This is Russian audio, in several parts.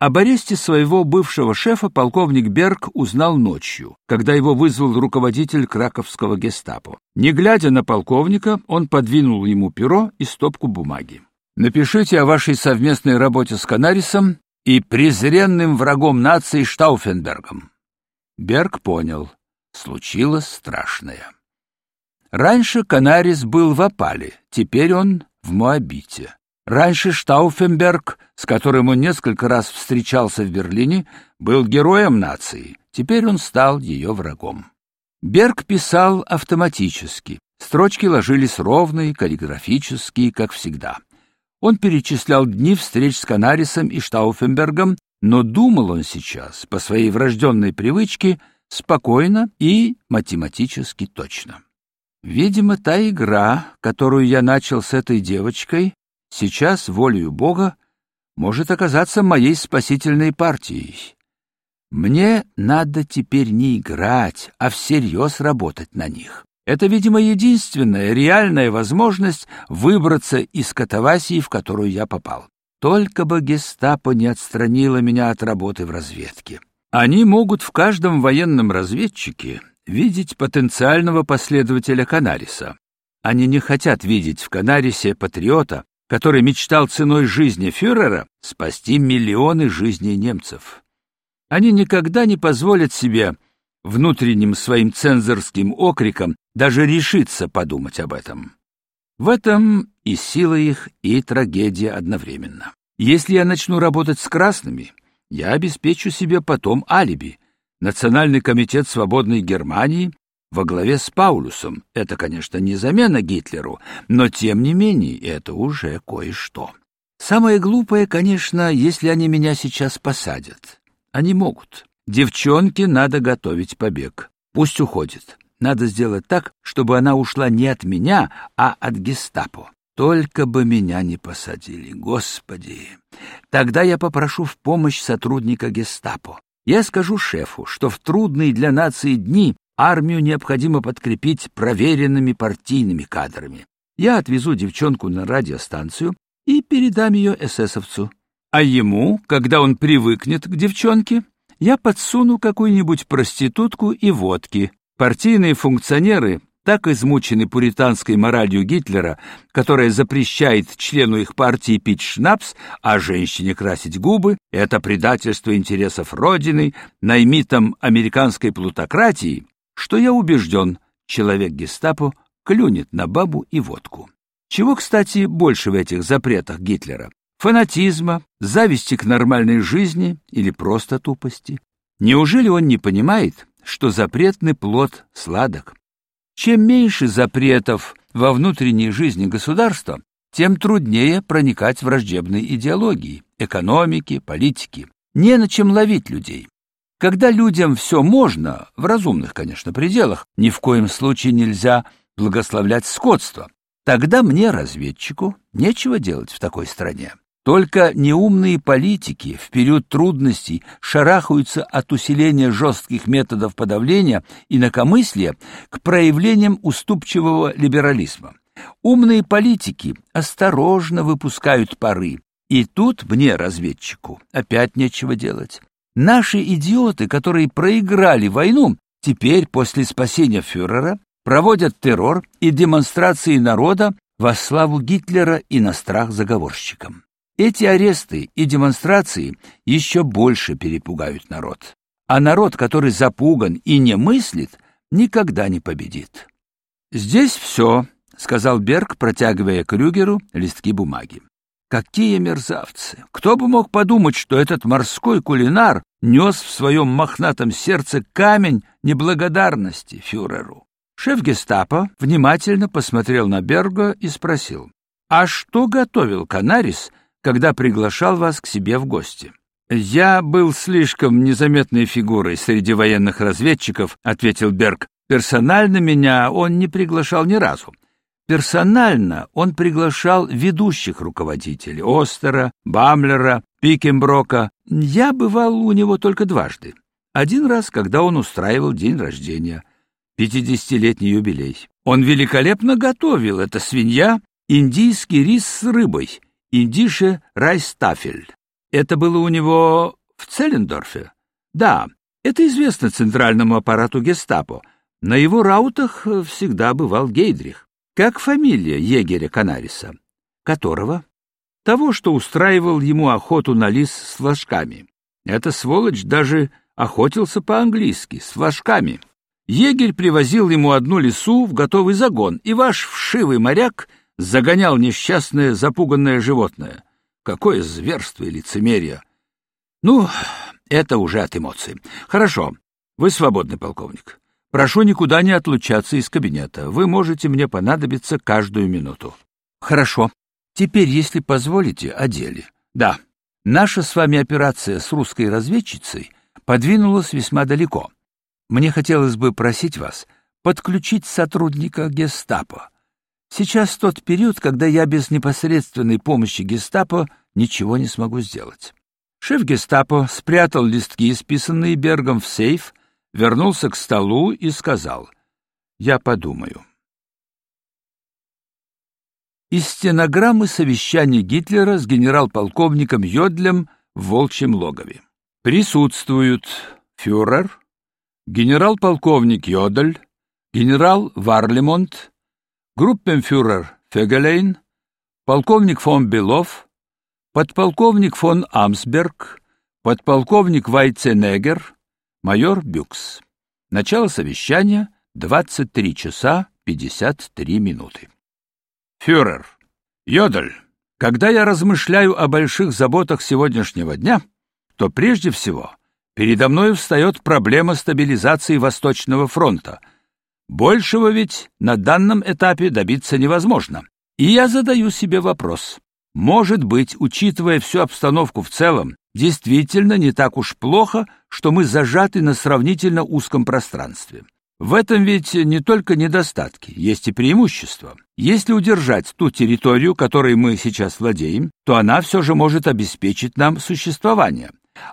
Об аресте своего бывшего шефа полковник Берг узнал ночью, когда его вызвал руководитель краковского гестапо. Не глядя на полковника, он подвинул ему перо и стопку бумаги. «Напишите о вашей совместной работе с Канарисом и презренным врагом нации Штауфенбергом». Берг понял. Случилось страшное. Раньше Канарис был в опале, теперь он в Моабите. Раньше Штауфенберг, с которым он несколько раз встречался в Берлине, был героем нации, теперь он стал ее врагом. Берг писал автоматически, строчки ложились ровные, каллиграфические, как всегда. Он перечислял дни встреч с Канарисом и Штауфенбергом, но думал он сейчас, по своей врожденной привычке, спокойно и математически точно. Видимо, та игра, которую я начал с этой девочкой, сейчас, волею Бога, может оказаться моей спасительной партией. Мне надо теперь не играть, а всерьез работать на них. Это, видимо, единственная реальная возможность выбраться из катавасии, в которую я попал. Только бы гестапо не отстранило меня от работы в разведке. Они могут в каждом военном разведчике видеть потенциального последователя Канариса. Они не хотят видеть в Канарисе патриота, который мечтал ценой жизни фюрера спасти миллионы жизней немцев. Они никогда не позволят себе внутренним своим цензорским окриком даже решиться подумать об этом. В этом и сила их, и трагедия одновременно. Если я начну работать с красными, я обеспечу себе потом алиби. Национальный комитет свободной Германии во главе с Паулюсом. Это, конечно, не замена Гитлеру, но тем не менее это уже кое-что. Самое глупое, конечно, если они меня сейчас посадят. Они могут. Девчонке надо готовить побег. Пусть уходит. Надо сделать так, чтобы она ушла не от меня, а от гестапо. Только бы меня не посадили, господи. Тогда я попрошу в помощь сотрудника гестапо. Я скажу шефу, что в трудные для нации дни Армию необходимо подкрепить проверенными партийными кадрами. Я отвезу девчонку на радиостанцию и передам ее эсэсовцу. А ему, когда он привыкнет к девчонке, я подсуну какую-нибудь проститутку и водки. Партийные функционеры так измучены пуританской моралью Гитлера, которая запрещает члену их партии пить шнапс, а женщине красить губы, это предательство интересов Родины, наймитам американской плутократии, что я убежден, человек гестапо клюнет на бабу и водку. Чего, кстати, больше в этих запретах Гитлера? Фанатизма, зависти к нормальной жизни или просто тупости? Неужели он не понимает, что запретный плод сладок? Чем меньше запретов во внутренней жизни государства, тем труднее проникать в враждебные идеологии, экономики, политики. Не на чем ловить людей. Когда людям все можно, в разумных, конечно, пределах, ни в коем случае нельзя благословлять скотство, тогда мне, разведчику, нечего делать в такой стране. Только неумные политики в период трудностей шарахаются от усиления жестких методов подавления инакомыслия к проявлениям уступчивого либерализма. Умные политики осторожно выпускают пары, и тут мне, разведчику, опять нечего делать. Наши идиоты, которые проиграли войну, теперь после спасения фюрера проводят террор и демонстрации народа во славу Гитлера и на страх заговорщикам. Эти аресты и демонстрации еще больше перепугают народ. А народ, который запуган и не мыслит, никогда не победит. «Здесь все», — сказал Берг, протягивая Крюгеру листки бумаги. Какие мерзавцы! Кто бы мог подумать, что этот морской кулинар нес в своем мохнатом сердце камень неблагодарности фюреру. Шеф гестапо внимательно посмотрел на Берга и спросил, «А что готовил Канарис, когда приглашал вас к себе в гости?» «Я был слишком незаметной фигурой среди военных разведчиков», — ответил Берг. «Персонально меня он не приглашал ни разу. Персонально он приглашал ведущих руководителей — Остера, Бамлера, Пикенброка. Я бывал у него только дважды. Один раз, когда он устраивал день рождения, пятидесятилетний юбилей. Он великолепно готовил, это свинья, индийский рис с рыбой, индише райстафель. Это было у него в Целлендорфе? Да, это известно центральному аппарату гестапо. На его раутах всегда бывал Гейдрих. Как фамилия егеря Канариса? Которого? Того, что устраивал ему охоту на лис с флажками. Эта сволочь даже охотился по-английски, с флажками. Егерь привозил ему одну лису в готовый загон, и ваш вшивый моряк загонял несчастное запуганное животное. Какое зверство и лицемерие! Ну, это уже от эмоций. Хорошо, вы свободный полковник. Прошу никуда не отлучаться из кабинета. Вы можете мне понадобиться каждую минуту. Хорошо. Теперь, если позволите, о деле. Да, наша с вами операция с русской разведчицей подвинулась весьма далеко. Мне хотелось бы просить вас подключить сотрудника гестапо. Сейчас тот период, когда я без непосредственной помощи гестапо ничего не смогу сделать. Шеф гестапо спрятал листки, исписанные Бергом, в сейф, вернулся к столу и сказал, «Я подумаю». Из стенограммы совещания Гитлера с генерал-полковником Йодлем в Волчьем логове. Присутствуют фюрер, генерал-полковник Йодль, генерал Варлемонт, группенфюрер Фегелейн, полковник фон Белов, подполковник фон Амсберг, подполковник Вайценегер, майор Бюкс. Начало совещания 23 часа 53 минуты. Фюрер, Йодль, когда я размышляю о больших заботах сегодняшнего дня, то прежде всего передо мной встает проблема стабилизации Восточного фронта. Большего ведь на данном этапе добиться невозможно. И я задаю себе вопрос. Может быть, учитывая всю обстановку в целом, действительно не так уж плохо, что мы зажаты на сравнительно узком пространстве. В этом ведь не только недостатки, есть и преимущества. Если удержать ту территорию, которой мы сейчас владеем, то она все же может обеспечить нам существование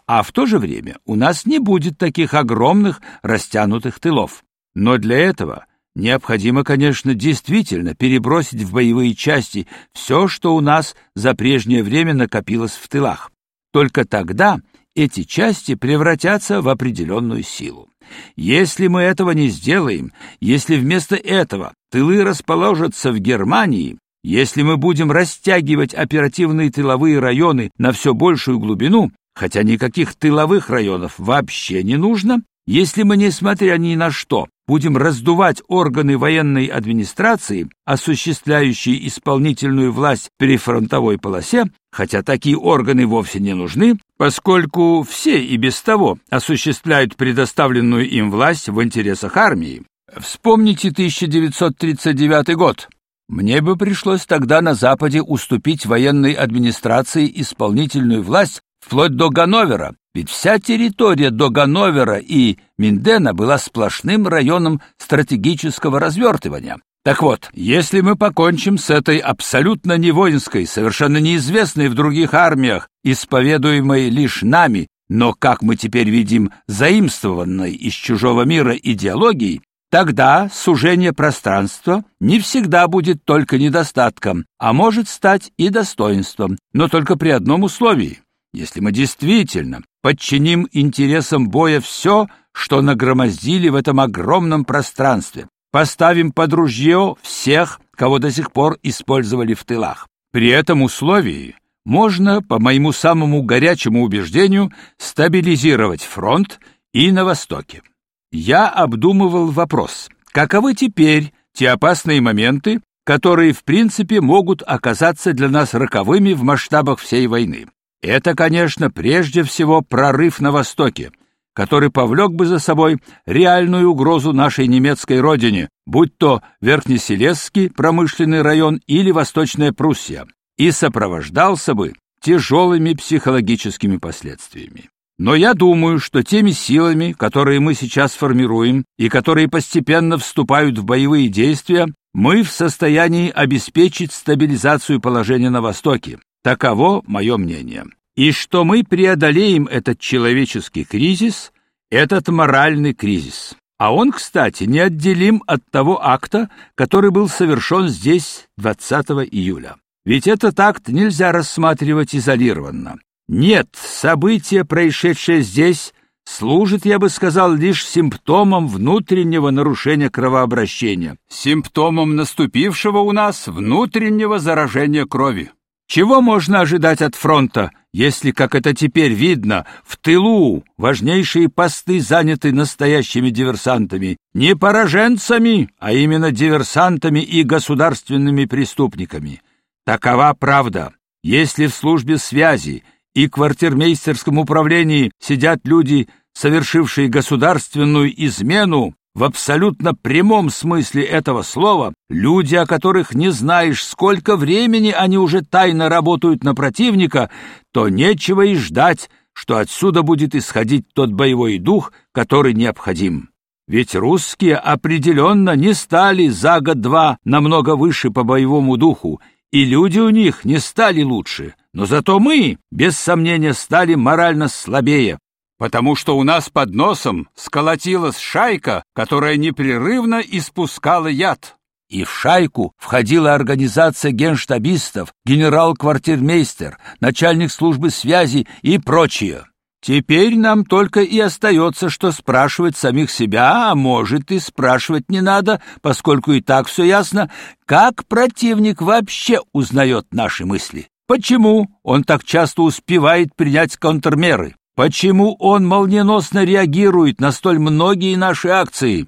а в то же время у нас не будет таких огромных растянутых тылов. Но для этого необходимо, конечно, действительно перебросить в боевые части все, что у нас за прежнее время накопилось в тылах. Только тогда эти части превратятся в определенную силу. Если мы этого не сделаем, если вместо этого тылы расположатся в Германии, если мы будем растягивать оперативные тыловые районы на все большую глубину, хотя никаких тыловых районов вообще не нужно, если мы, несмотря ни на что, будем раздувать органы военной администрации, осуществляющие исполнительную власть при фронтовой полосе, хотя такие органы вовсе не нужны, поскольку все и без того осуществляют предоставленную им власть в интересах армии. Вспомните 1939 год. Мне бы пришлось тогда на Западе уступить военной администрации исполнительную власть вплоть до Ганновера, ведь вся территория до Ганновера и Миндена была сплошным районом стратегического развертывания. Так вот, если мы покончим с этой абсолютно невоинской, совершенно неизвестной в других армиях, исповедуемой лишь нами, но, как мы теперь видим, заимствованной из чужого мира идеологией, тогда сужение пространства не всегда будет только недостатком, а может стать и достоинством, но только при одном условии если мы действительно подчиним интересам боя все, что нагромоздили в этом огромном пространстве, поставим под ружье всех, кого до сих пор использовали в тылах. При этом условии можно, по моему самому горячему убеждению, стабилизировать фронт и на Востоке. Я обдумывал вопрос, каковы теперь те опасные моменты, которые в принципе могут оказаться для нас роковыми в масштабах всей войны. Это, конечно, прежде всего прорыв на Востоке, который повлек бы за собой реальную угрозу нашей немецкой родине, будь то Верхнеселесский промышленный район или Восточная Пруссия, и сопровождался бы тяжелыми психологическими последствиями. Но я думаю, что теми силами, которые мы сейчас формируем и которые постепенно вступают в боевые действия, мы в состоянии обеспечить стабилизацию положения на Востоке, Таково мое мнение. И что мы преодолеем этот человеческий кризис, этот моральный кризис. А он, кстати, неотделим от того акта, который был совершен здесь 20 июля. Ведь этот акт нельзя рассматривать изолированно. Нет, событие, происшедшее здесь, служит, я бы сказал, лишь симптомом внутреннего нарушения кровообращения, симптомом наступившего у нас внутреннего заражения крови. Чего можно ожидать от фронта, если, как это теперь видно, в тылу важнейшие посты заняты настоящими диверсантами, не пораженцами, а именно диверсантами и государственными преступниками? Такова правда. Если в службе связи и квартирмейстерском управлении сидят люди, совершившие государственную измену, в абсолютно прямом смысле этого слова, люди, о которых не знаешь, сколько времени они уже тайно работают на противника, то нечего и ждать, что отсюда будет исходить тот боевой дух, который необходим. Ведь русские определенно не стали за год-два намного выше по боевому духу, и люди у них не стали лучше, но зато мы, без сомнения, стали морально слабее, потому что у нас под носом сколотилась шайка, которая непрерывно испускала яд. И в шайку входила организация генштабистов, генерал-квартирмейстер, начальник службы связи и прочее. Теперь нам только и остается, что спрашивать самих себя, а может и спрашивать не надо, поскольку и так все ясно, как противник вообще узнает наши мысли. Почему он так часто успевает принять контрмеры? Почему он молниеносно реагирует на столь многие наши акции?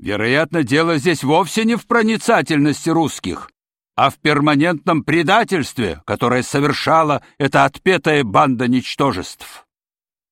Вероятно, дело здесь вовсе не в проницательности русских, а в перманентном предательстве, которое совершала эта отпетая банда ничтожеств.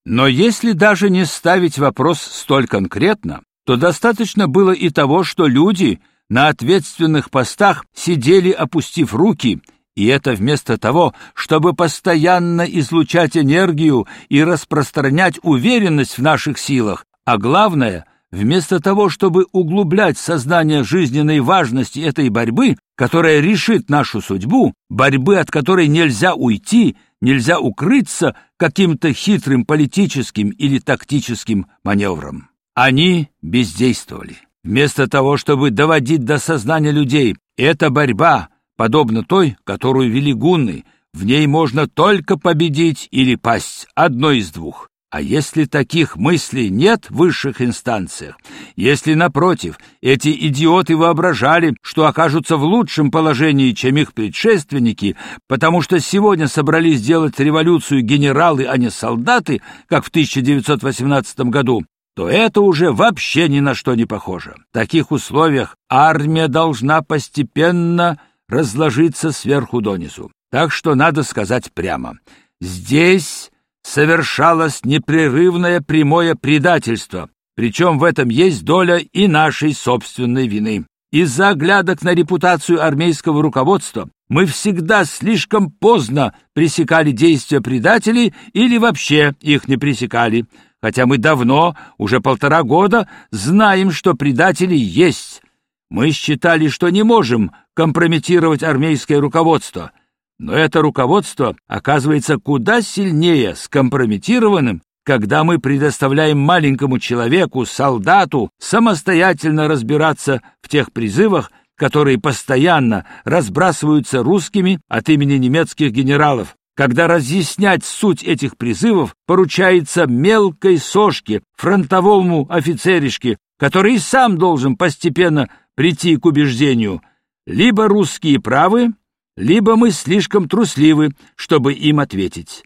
Но если даже не ставить вопрос столь конкретно, то достаточно было и того, что люди на ответственных постах сидели, опустив руки, и это вместо того, чтобы постоянно излучать энергию и распространять уверенность в наших силах, а главное, вместо того, чтобы углублять сознание жизненной важности этой борьбы, которая решит нашу судьбу, борьбы, от которой нельзя уйти, нельзя укрыться каким-то хитрым политическим или тактическим маневром. Они бездействовали. Вместо того, чтобы доводить до сознания людей, эта борьба, подобна той, которую вели гунны, в ней можно только победить или пасть, одно из двух. А если таких мыслей нет в высших инстанциях, если, напротив, эти идиоты воображали, что окажутся в лучшем положении, чем их предшественники, потому что сегодня собрались делать революцию генералы, а не солдаты, как в 1918 году, то это уже вообще ни на что не похоже. В таких условиях армия должна постепенно разложиться сверху донизу. Так что надо сказать прямо. Здесь совершалось непрерывное прямое предательство, причем в этом есть доля и нашей собственной вины. Из-за оглядок на репутацию армейского руководства мы всегда слишком поздно пресекали действия предателей или вообще их не пресекали, хотя мы давно, уже полтора года, знаем, что предатели есть. Мы считали, что не можем компрометировать армейское руководство, но это руководство оказывается куда сильнее скомпрометированным, когда мы предоставляем маленькому человеку, солдату, самостоятельно разбираться в тех призывах, которые постоянно разбрасываются русскими от имени немецких генералов, когда разъяснять суть этих призывов поручается мелкой сошке, фронтовому офицеришке, который и сам должен постепенно прийти к убеждению, либо русские правы, либо мы слишком трусливы, чтобы им ответить.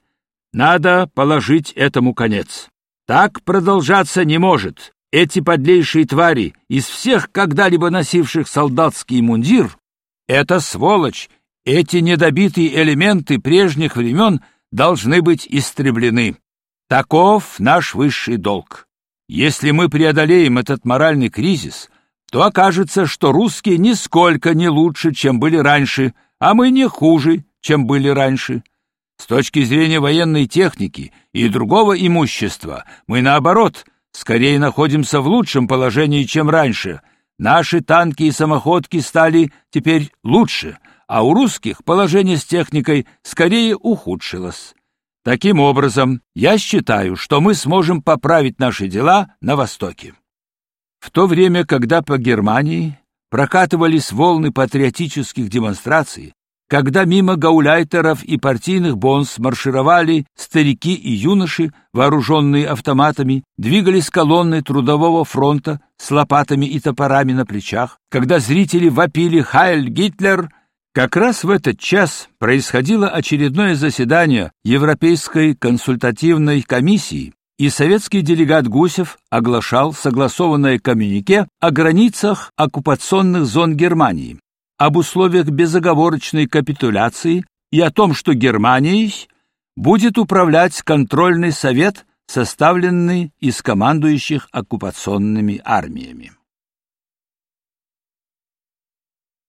Надо положить этому конец. Так продолжаться не может. Эти подлейшие твари из всех когда-либо носивших солдатский мундир — это сволочь, эти недобитые элементы прежних времен должны быть истреблены. Таков наш высший долг. Если мы преодолеем этот моральный кризис, то окажется, что русские нисколько не лучше, чем были раньше, а мы не хуже, чем были раньше. С точки зрения военной техники и другого имущества мы, наоборот, скорее находимся в лучшем положении, чем раньше. Наши танки и самоходки стали теперь лучше, а у русских положение с техникой скорее ухудшилось. Таким образом, я считаю, что мы сможем поправить наши дела на Востоке. В то время, когда по Германии прокатывались волны патриотических демонстраций, когда мимо гауляйтеров и партийных бонс маршировали старики и юноши, вооруженные автоматами, двигались колонны трудового фронта с лопатами и топорами на плечах, когда зрители вопили «Хайль Гитлер!», как раз в этот час происходило очередное заседание Европейской консультативной комиссии, и советский делегат Гусев оглашал согласованное коммюнике о границах оккупационных зон Германии об условиях безоговорочной капитуляции и о том, что Германией будет управлять контрольный совет, составленный из командующих оккупационными армиями.